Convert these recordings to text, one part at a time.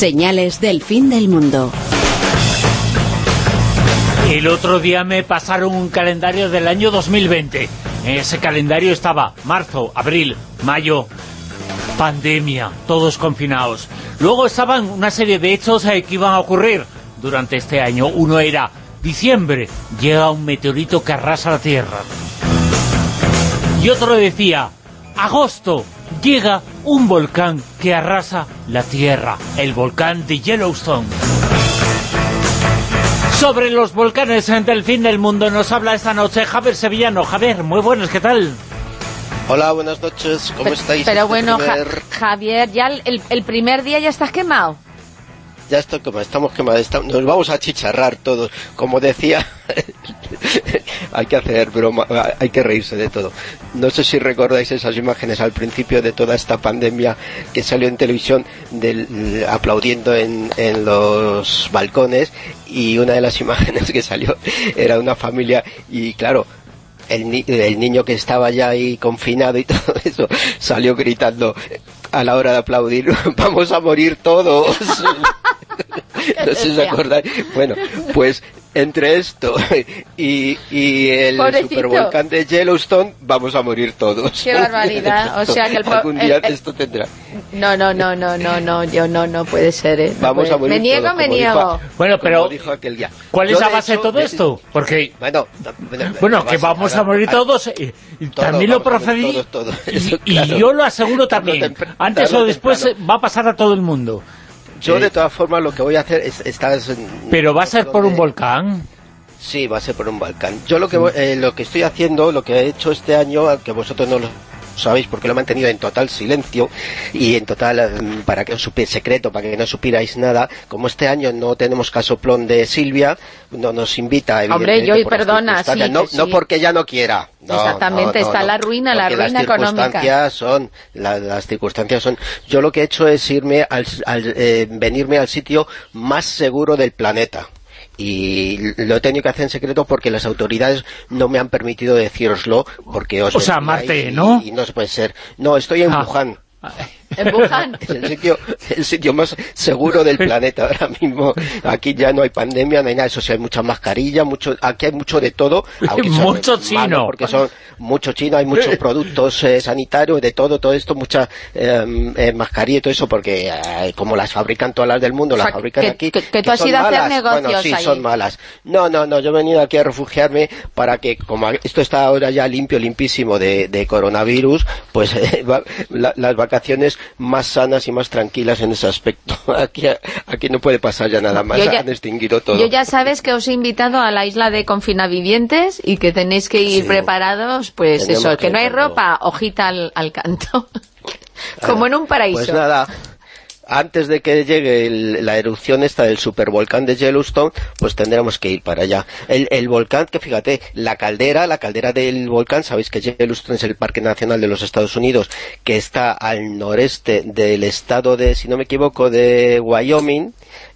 Señales del fin del mundo. El otro día me pasaron un calendario del año 2020. En ese calendario estaba marzo, abril, mayo, pandemia, todos confinados. Luego estaban una serie de hechos eh, que iban a ocurrir durante este año. Uno era diciembre, llega un meteorito que arrasa la Tierra. Y otro decía, agosto, llega un volcán que arrasa la Tierra, el volcán de Yellowstone. Sobre los volcanes del fin del mundo nos habla esta noche Javier Sevillano. Javier, muy buenos, ¿qué tal? Hola, buenas noches, ¿cómo estáis? Pero Este bueno, Ja- Javier, ya el, el primer día ya estás quemado. Ya estoy como estamos quemados, estamos- nos vamos a chicharrar todos. Como decía, hay que hacer broma, hay que reírse de todo. No sé si recordáis esas imágenes al principio de toda esta pandemia que salió en televisión aplaudiendo en, los balcones y una de las imágenes que salió era una familia y claro, el, el niño que estaba ya ahí confinado y todo eso salió gritando a la hora de aplaudir, vamos a morir todos. no sé si os acordáis. Bueno, pues entre esto y, y el Pobrecito. supervolcán de Yellowstone vamos a morir todos. Qué barbaridad. O sea que el Algún día el- el- esto tendrá. No, no, no, no, no, no, yo no, no puede ser, ¿eh? No Vamos puede. a morir Me niego, todos, me niego. dijo- Bueno, pero dijo aquel día. ¿cuál Yo, es la base de hecho, todo de- esto? Porque, Bueno, no, bueno, bueno, que base, vamos a ahora- morir todos, eh, también lo a procedí, todos, y- Eso, y, claro. yo lo aseguro también. Antes o después temprano. va a pasar a todo el mundo. Yo Eh, de todas formas lo que voy a hacer es estás en- Pero va a ser por un volcán. Sí, va a ser por un volcán. Yo lo que voy- eh, lo que estoy haciendo, lo que he hecho este año, que vosotros no lo sabéis porque lo he mantenido en total silencio y en total mm, para que os supiera secreto, para que no supierais nada, como este año no tenemos casoplón de Silvia, no nos invita Hombre, yo perdona, sí, no, no porque ella no quiera. No, Exactamente, no, está la ruina, la ruina las económica. son la- las circunstancias son yo lo que he hecho es irme al, al, eh, venirme al sitio más seguro del planeta y lo he tenido que hacer en secreto porque las autoridades no me han permitido decíroslo porque os O sea, Marte, y- ¿no? y no se puede ser no estoy en Ah. Wuhan En Wuhan. es el sitio, el sitio más seguro del planeta ahora mismo. Aquí ya no hay pandemia, no hay nada. Eso sí, hay mucha mascarilla, mucho, aquí hay mucho de todo. Mucho malos chino. Porque son mucho chino, hay muchos productos eh, sanitarios, de todo, todo esto, mucha eh, eh, mascarilla y todo eso, porque eh, como las fabrican todas las del mundo, O sea, las fabrican que- aquí. que- que tú has son ido a hacer malas. negocios Bueno, sí, allí. son malas. No, no, no, yo he venido aquí a refugiarme para que, como esto está ahora ya limpio, limpísimo de, de coronavirus, pues eh, va- la- las vacaciones más sanas y más tranquilas en ese aspecto. Aquí, aquí no puede pasar ya nada más, Yo ya- han extinguido todo. Yo ya sabes que os he invitado a la isla de confinavivientes y que tenéis que ir Sí. preparados, pues eso, que que no hay ropa, hojita al, al canto. Como en un paraíso. Pues nada, antes de que llegue el- la erupción esta del supervolcán de Yellowstone, pues tendremos que ir para allá. El, volcán, que fíjate, la caldera, la caldera del volcán, sabéis que Yellowstone es el Parque Nacional de los Estados Unidos, que está al noreste del estado de, si no me equivoco, de Wyoming,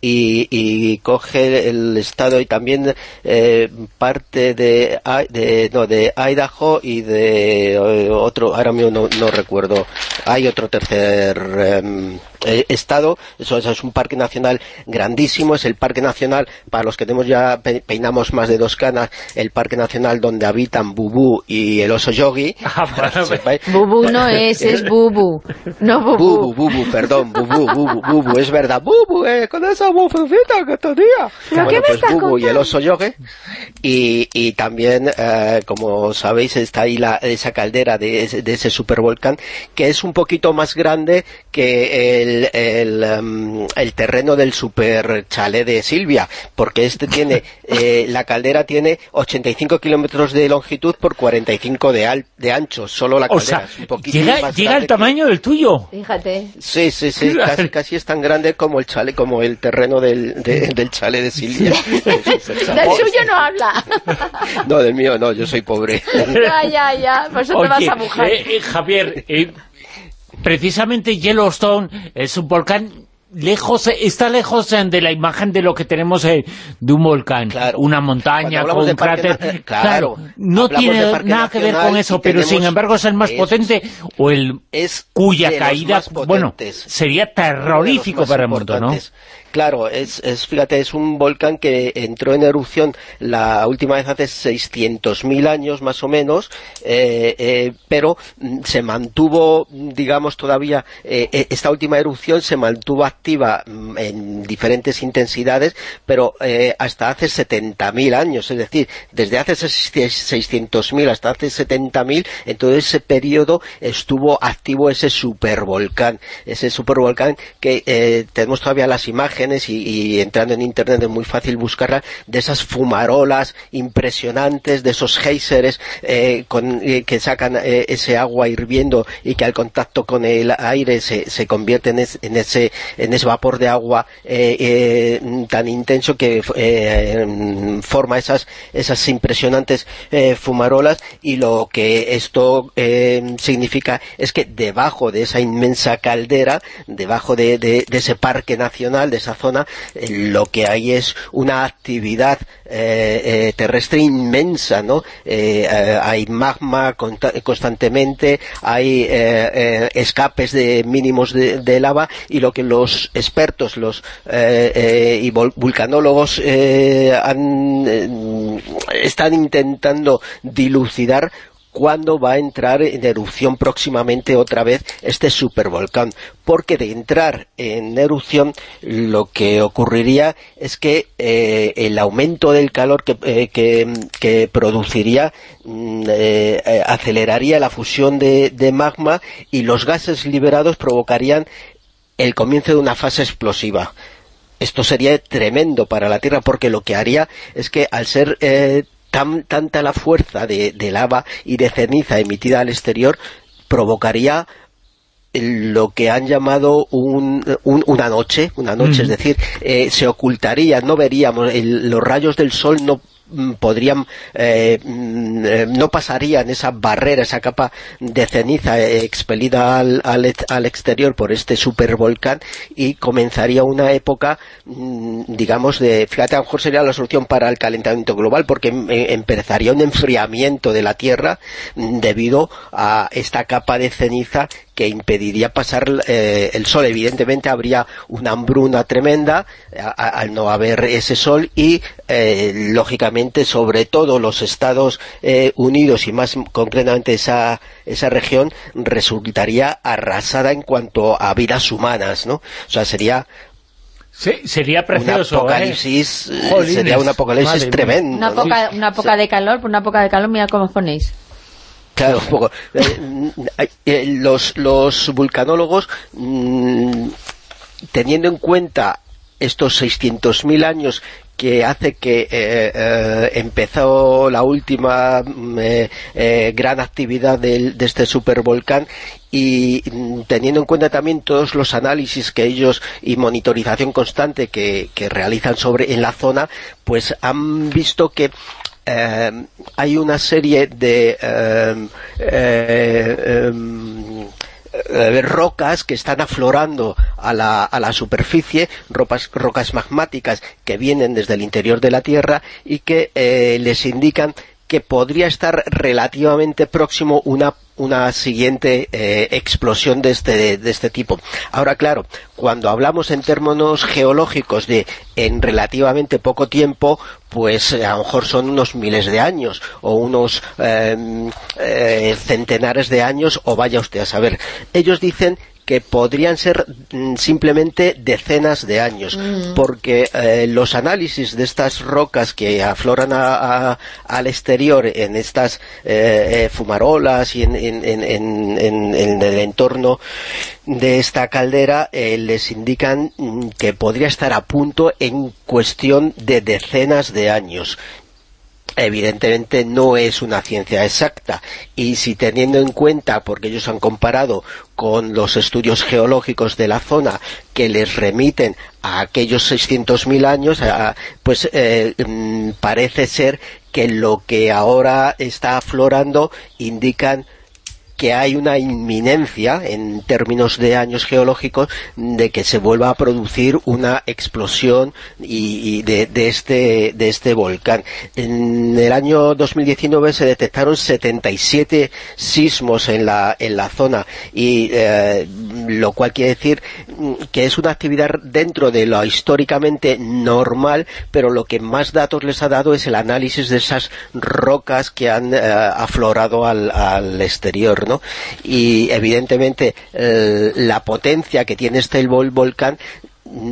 y, y coge el estado y también eh, parte de, de no de Idaho y de eh, otro ahora mismo no, no recuerdo hay otro tercer em, eh, estado eso, eso es un parque nacional grandísimo es el parque nacional para los que tenemos ya pe- peinamos más de dos canas el parque nacional donde habitan Bubú y el oso yogi Ah, bueno, sepáis. Bubu no es, es bubu. No Bubu, bubu. bubu, perdón, bubu, bubu, bubu, es verdad, bubu, eh, con esa vocecita que tenía. ¿Pero Bueno, qué me pues estás bubu y el contando? oso yogue. Y, y también, eh, como sabéis, está ahí la, esa caldera de, ese- de ese supervolcán, que es un poquito más grande que el, el, em, el terreno del super chalet de Silvia, porque este tiene, eh, la caldera tiene 85 kilómetros de longitud por 45 de, al, de ancho, solo la O caldera. sea, es un poquito llega, más llega al que- tamaño del tuyo. Fíjate. Sí, sí, sí, casi, casi es tan grande como el chale, como el terreno del, de- del chale de Silvia. Del suyo no habla. no, del mío no, yo soy pobre. ya, ya, ya. Por eso te vas a mojar. eh, eh, Javier, eh, precisamente Yellowstone es un volcán lejos, está lejos eh, de la imagen de lo que tenemos eh, de un volcán, una montaña con un cráter. claro, no tiene nada que ver con eso, pero sin embargo es el más potente o el cuya caída, bueno, sería terrorífico para el mundo, ¿no? Claro, es, es, fíjate, es un volcán que entró en erupción la última vez hace 600.000 años más o menos, eh, eh, pero mm, se mantuvo, digamos, todavía, eh, esta última erupción se mantuvo activa mm, en diferentes intensidades, pero hasta hace 70.000 años, es decir, desde hace 600.000 hasta hace 70.000, en todo ese periodo estuvo activo ese supervolcán, ese supervolcán que tenemos todavía las imágenes y, entrando en internet es muy fácil buscarla, de esas fumarolas impresionantes, de esos geysers eh, eh, que sacan eh, ese agua hirviendo y que al contacto con el aire se, se convierte en, ese, en ese vapor de agua tan intenso que forma esas, esas impresionantes fumarolas. Y lo que esto significa es que debajo de esa inmensa caldera, debajo de, de ese parque nacional, de esa zona, eh, lo que hay es una actividad eh, eh, terrestre inmensa, ¿no? hay magma constantemente, hay escapes de mínimos de, lava y lo que los expertos los y vulcanólogos están intentando dilucidar cuándo va a entrar en erupción próximamente otra vez este supervolcán, porque de entrar en erupción lo que ocurriría es que eh, el aumento del calor que, eh, produciría mm, eh, aceleraría la fusión de, magma y los gases liberados provocarían el comienzo de una fase explosiva. Esto sería tremendo para la Tierra porque lo que haría es que al ser tanta la fuerza de, lava y de ceniza emitida al exterior provocaría lo que han llamado una noche, una noche, es decir, eh, se ocultaría, no veríamos, los rayos del sol no podrían eh, mm, eh, no pasarían esa barrera, esa capa de ceniza expelida al, al, exterior por este supervolcán y comenzaría una época mm, digamos de, fíjate a lo mejor sería la solución para el calentamiento global porque eh, empezaría un enfriamiento de la Tierra debido a esta capa de ceniza que impediría pasar el sol. Evidentemente habría una hambruna tremenda al no haber ese sol y, lógicamente, sobre todo los Estados eh, Unidos y más concretamente esa, esa región, resultaría arrasada en cuanto a vidas humanas, ¿no? O sea, sería sería precioso, un apocalipsis, ¿eh? sería un apocalipsis tremendo. Una poca, una poca de calor, una poca de calor, mira cómo ponéis. Claro, un poco. Eh, los, los vulcanólogos, mm, teniendo en cuenta estos 600.000 años que hace que eh, eh, empezó la última mm, eh, gran actividad de, este supervolcán y mm, teniendo en cuenta también todos los análisis que ellos y monitorización constante que, realizan sobre en la zona, pues han visto que hay una serie de em, eh, rocas que están aflorando a la, a la superficie, rocas magmáticas que vienen desde el interior de la Tierra y que eh, les indican que podría estar relativamente próximo una una siguiente eh, explosión de este, de este tipo. Ahora, claro, cuando hablamos en términos geológicos de en relativamente poco tiempo, pues a lo mejor son unos miles de años, o unos em, eh, centenares de años, o vaya usted a saber. Ellos dicen que podrían ser mm, simplemente decenas de años, mm. porque eh, los análisis de estas rocas que afloran al exterior en estas eh, eh, fumarolas y en, el entorno de esta caldera les indican mm, que podría estar a punto en cuestión de decenas de años. Evidentemente no es una ciencia exacta. Y si teniendo en cuenta, porque ellos han comparado con los estudios geológicos de la zona que les remiten a aquellos 600.000 años, pues eh, mm, parece ser que lo que ahora está aflorando indican que hay una inminencia, en términos de años geológicos, de que se vuelva a producir una explosión este, de este volcán. En el año 2019 se detectaron 77 sismos en la, en la zona, y eh, lo cual quiere decir que es una actividad dentro de lo históricamente normal, pero lo que más datos les ha dado es el análisis de esas rocas que han eh, aflorado al, exterior, Y evidentemente la potencia que tiene este volcán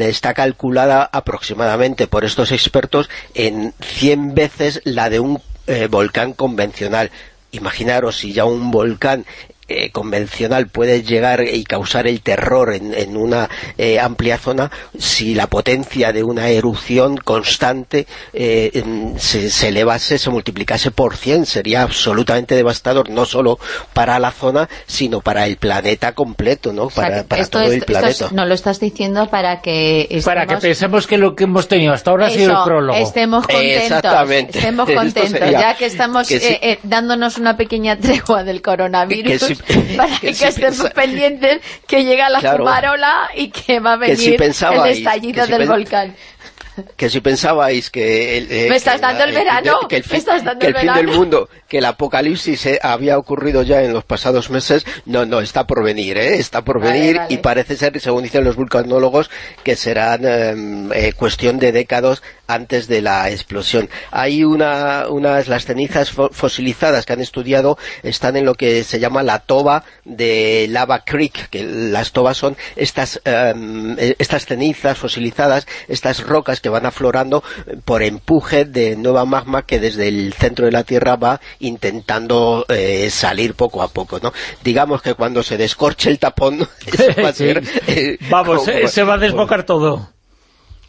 está calculada aproximadamente por estos expertos en 100 veces la de un eh, volcán convencional. Imaginaros si ya un volcán eh, convencional puede llegar y causar el terror en, una eh, amplia zona, si la potencia de una erupción constante eh, se, elevase, se multiplicase por 100, sería absolutamente devastador, no solo para la zona, sino para el planeta completo, ¿no? para, todo el planeta. no lo estás diciendo para que estemos... Para que pensemos que lo que hemos tenido hasta ahora ha sido el prólogo. Estemos contentos, estemos contentos, ya que estamos dándonos una pequeña tregua del coronavirus. para que, estemos pendientes que llega la fumarola y que va a venir el estallido del volcán que si pensabais que el, eh, ¿Me estás dando el verano? que el, fin, del mundo, que el apocalipsis eh, había ocurrido ya en los pasados meses, no, no, está por venir, ¿eh? está por venir y parece ser, según dicen los vulcanólogos, que serán em, eh, cuestión de décadas antes de la explosión. Hay una, unas, las cenizas fosilizadas que han estudiado están en lo que se llama la toba de Lava Creek, que las tobas son estas, em, eh, estas cenizas fosilizadas, estas rocas que van aflorando por empuje de nueva magma que desde el centro de la Tierra va intentando eh, salir poco a poco, ¿no? Digamos que cuando se descorche el tapón, va a ser, eh, Vamos, se va a desbocar todo.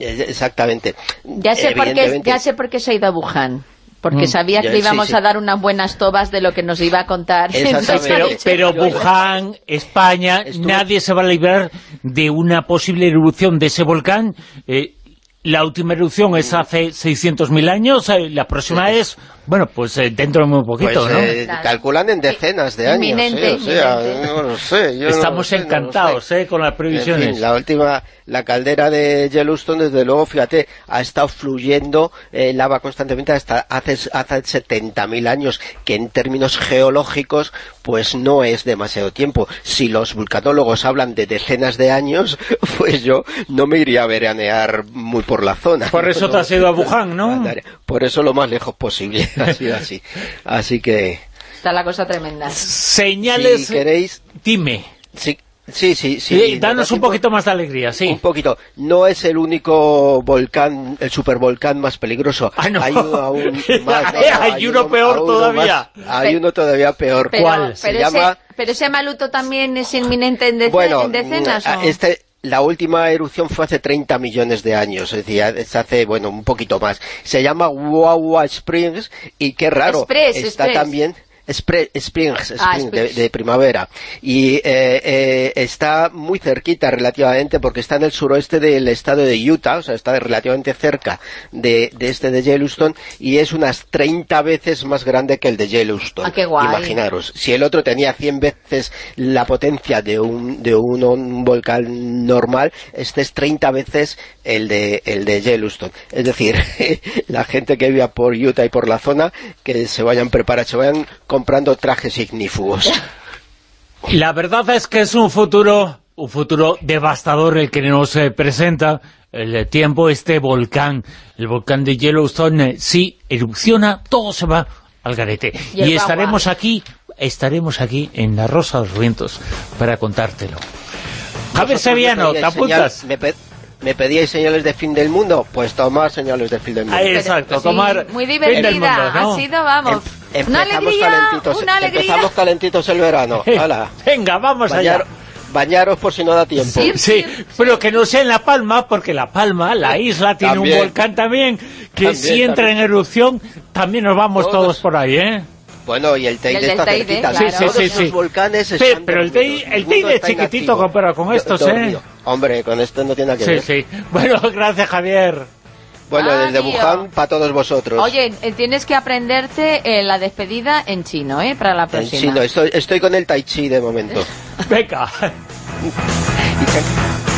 Exactamente. Ya sé, por qué, ya sé por qué se ha ido a Wuhan porque mm. sabía que íbamos a dar unas buenas tobas de lo que nos iba a contar. Pero, pero Wuhan, España, nadie se va a librar de una posible erupción de ese volcán. Eh, la última erupción es hace 600.000 años, eh, la próxima es, bueno, pues eh, dentro de muy poquito, pues, ¿no? Calculan en decenas de años, o sea, no lo sé. Estamos encantados, con las previsiones. la última, la caldera de Yellowstone, desde luego, fíjate, ha estado fluyendo eh, lava constantemente hasta hace, hace 70.000 años, que en términos geológicos, pues no es demasiado tiempo. Si los vulcanólogos hablan de decenas de años, pues yo no me iría a veranear muy por la zona. Por eso te has ido a Wuhan, ¿no? Por eso lo más lejos posible, así, así. Así que... Está la cosa tremenda. Señales... Si queréis... Dime. Sí, Sí, sí, sí. danos un poquito más de alegría, sí. Un poquito. No es el único volcán, el supervolcán más peligroso. Ah, hay uno aún más. hay, uno, peor todavía. hay uno todavía peor. ¿Cuál? Se pero, llama... ese, pero ese maluto también es inminente en, decenas. ¿o? Este, la última erupción fue hace 30 millones de años, es decir, hace, bueno, un poquito más. Se llama Wawa Springs y qué raro, está también Springs, ah, De, primavera. Y eh, eh, está muy cerquita relativamente porque está en el suroeste del estado de Utah, o sea, está relativamente cerca de, este de Yellowstone y es unas 30 veces más grande que el de Yellowstone. Ah, Imaginaros, si el otro tenía 100 veces la potencia de un, de un, volcán normal, este es 30 veces el de, el de Yellowstone. Es decir, la gente que viva por Utah y por la zona, que se vayan preparando, se vayan comprando trajes ignífugos. La verdad es que es un futuro, un futuro devastador el que nos eh, presenta el tiempo este volcán, el volcán de Yellowstone, si erupciona, todo se va al garete. Y, estaremos aquí, estaremos aquí en La Rosa de los Vientos para contártelo. Javier Sevillano, ¿te apuntas? ¿Me pedíais señales de fin del mundo? Pues tomar señales de fin del mundo. exacto, tomar Muy divertida, ha sido, vamos, em, una alegría, calentitos, una alegría. Empezamos calentitos el verano, Venga, vamos allá. Bañaros por si no da tiempo. Sí, pero que no sea en La Palma, porque La Palma, la isla, tiene un volcán también, que si entra en erupción, también nos vamos todos, por ahí, ¿eh? Bueno, y el Teide está cerquita. Claro. Sí, sí, sí, volcanes sí, Pero el Teide, el es chiquitito comparado con estos, ¿eh? Hombre, con estos no tiene nada que ver. Sí, sí. Bueno, gracias, Javier. Bueno, ah, desde Wuhan para todos vosotros. Oye, eh, tienes que aprenderte eh, la despedida en chino, ¿eh? Para la próxima. En chino, estoy, estoy con el tai chi de momento. Venga.